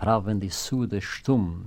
pravende sude stumm